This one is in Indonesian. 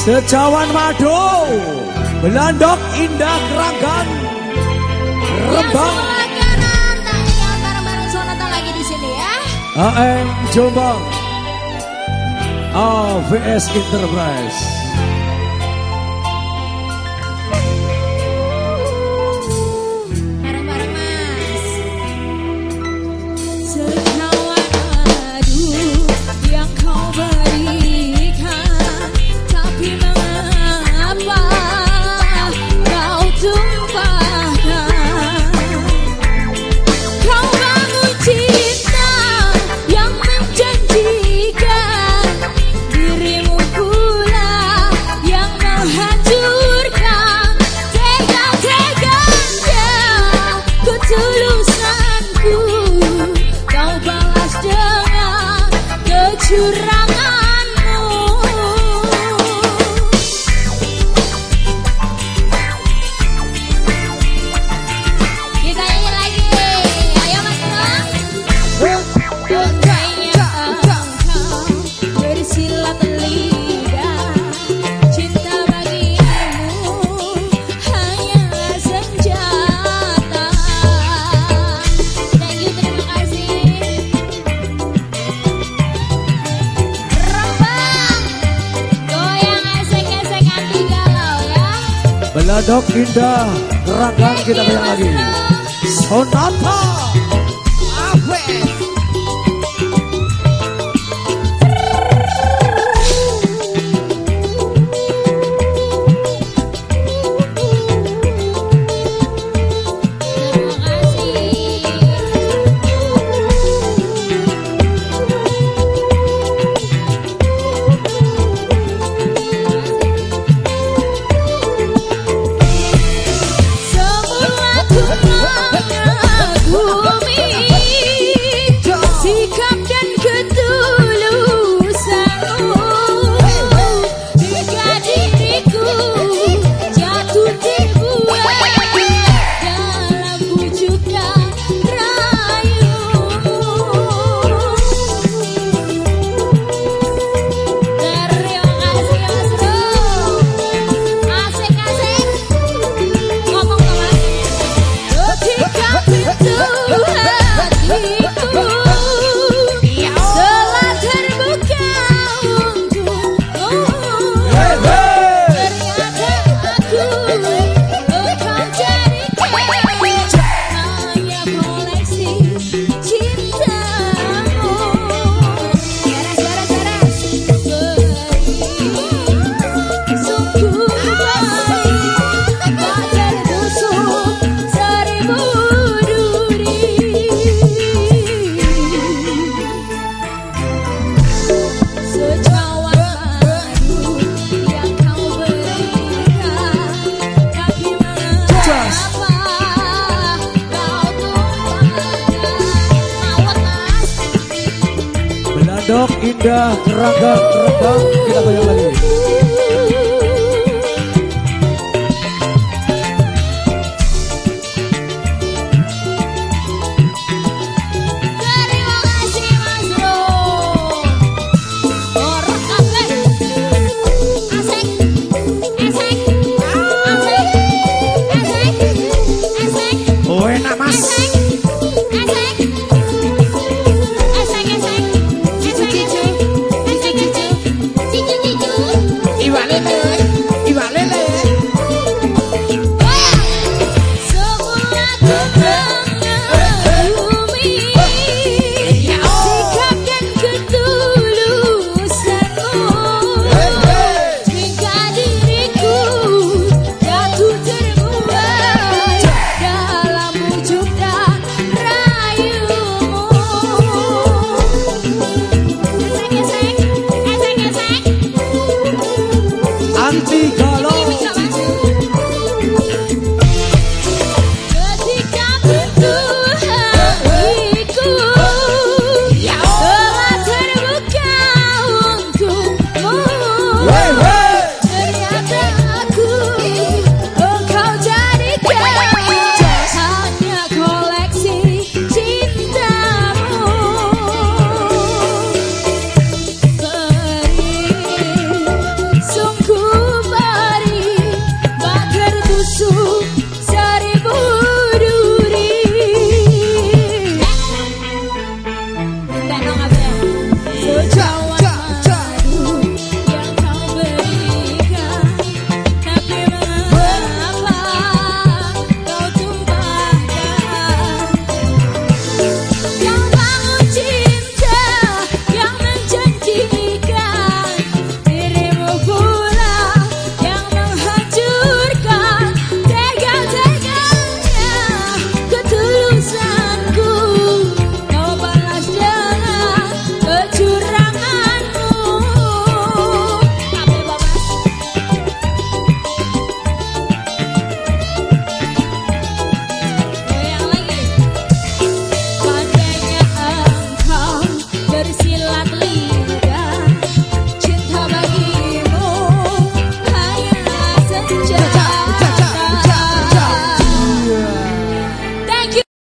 Secawan Madu Belandok Indah Keranggan Rembang. Lagi di sini ya. AM Jombang AVS Enterprise Beladok indah, gerakan kita banyak lagi. Sonata. Dok Indah Rangga Rembang kita banyak lagi.